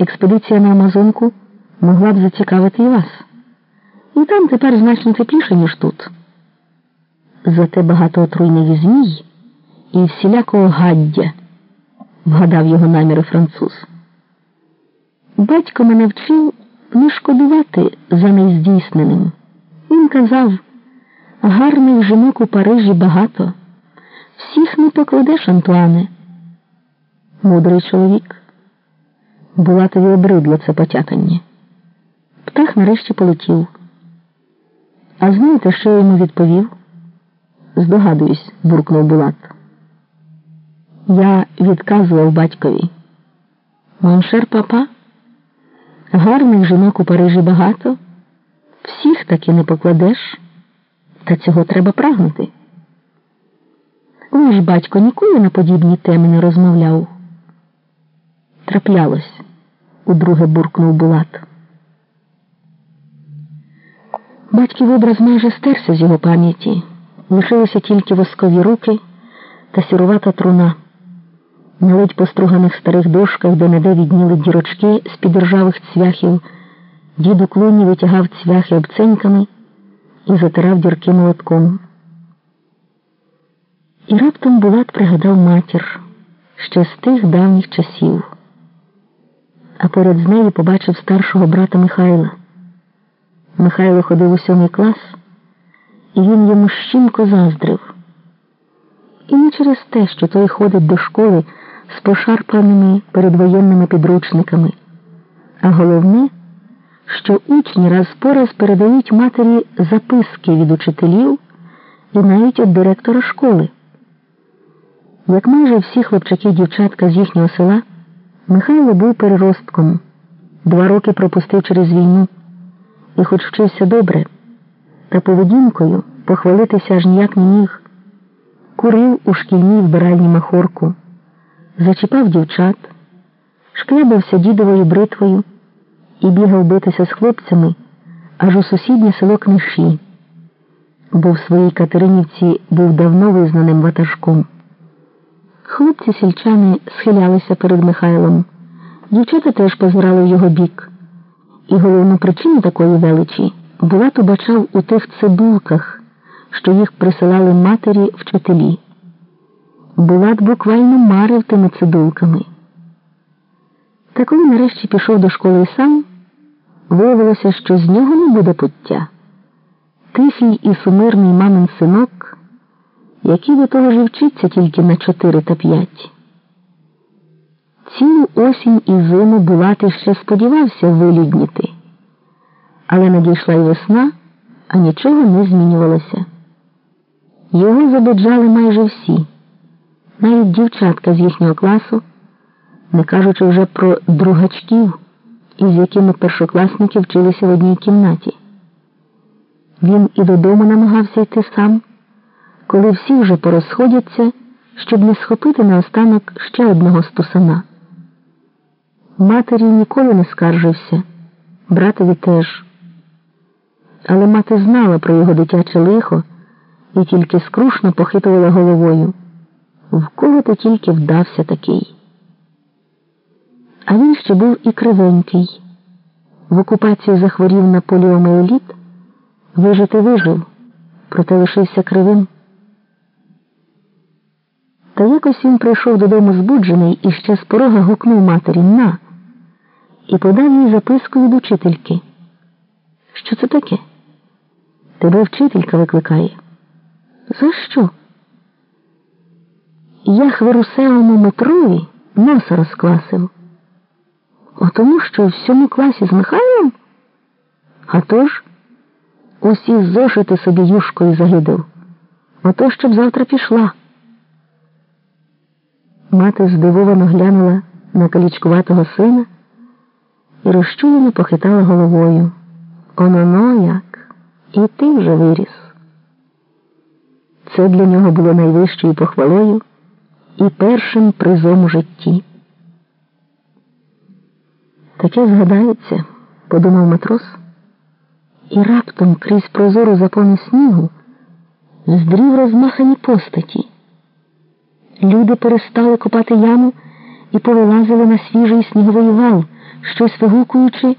експедиція на Амазонку могла б зацікавити і вас. І там тепер значно тепліше, ніж тут. Зате багато отруйних змій і всілякого гаддя, вгадав його наміри француз. Батько мене вчив не шкодувати за нездійсненим. Він казав, гарних жінок у Парижі багато, всіх не покладеш, Антуане. Мудрий чоловік. Була тобі обридло це потякання. Птах нарешті полетів. А знаєте, що я йому відповів? Здогадуюсь, буркнув Булат. Я відказував батькові. Моншер папа, гарних жінок у Парижі багато, всіх таки не покладеш, та цього треба прагнути. Ваш батько ніколи на подібні теми не розмовляв. Траплялось, удруге буркнув Булат. Батьків образ майже стерся з його пам'яті. Лишилися тільки воскові руки та сірувата труна. На ледь поструганих старих дошках, де неде відніли дірочки з під ржавих цвяхів, дід у клуні витягав цвяхи обценьками і затирав дірки молотком. І раптом Булат пригадав матір ще з тих давніх часів, а поряд з нею побачив старшого брата Михайла. Михайло ходив у сьомий клас, і він йому щімко заздрив. І не через те, що той ходить до школи з пошарпаними передвоєнними підручниками, а головне, що учні раз по раз передають матері записки від учителів і навіть від директора школи. Як майже всі хлопчаки дівчатка з їхнього села, Михайло був переростком, два роки пропустив через війну. І, хоч вчився добре, та поведінкою похвалитися аж ніяк не міг, курив у шкільній вбиральні махорку, зачіпав дівчат, шклябався дідовою бритвою і бігав битися з хлопцями аж у сусіднє село Книші, бо в своїй Катеринівці був давно визнаним ватажком. Хлопці сільчани схилялися перед Михайлом, дівчата теж позирали в його бік. І головну причину такої величі Булат убачав у тих цибулках, що їх присилали матері вчителі. Булат буквально марив тими цибулками. Та коли нарешті пішов до школи сам, виявилося, що з нього не буде пуття. Тихий і сумирний мамин синок, який до того ж вчиться тільки на чотири та п'ять. Цілу осінь і зиму Булати ще сподівався вилюдніти, але надійшла й весна, а нічого не змінювалося. Його забоджали майже всі, навіть дівчатка з їхнього класу, не кажучи вже про другачків, із якими першокласники вчилися в одній кімнаті. Він і додому намагався йти сам, коли всі вже порозходяться, щоб не схопити наостанок ще одного стусана. Матері ніколи не скаржився, братові теж. Але мати знала про його дитяче лихо і тільки скрушно похитувала головою. В кого ти тільки вдався такий. А він ще був і кривенький. В окупації захворів на поліоміеліт, вижити вижив, проте лишився кривим. Та якось він прийшов додому збуджений і ще з порога гукнув матері на і подав їй записку від учительки. Що це таке? Тебе вчителька викликає. За що? Я хвирусевому Метрові носа розкласив. О тому, що в всьому класі з Михайлом? А тож усі зошити собі юшкою загидав. Ото щоб завтра пішла. Мати здивовано глянула на калічкуватого сина і розчулено похитала головою. Оно-но як, і ти вже виріс. Це для нього було найвищою похвалою і першим призом у житті. Таке згадається, подумав матрос, і раптом крізь прозору заповню снігу здрів розмахані постаті. Люди перестали копати яму і повилазили на свіжий сніговий вал щось вигукуючи.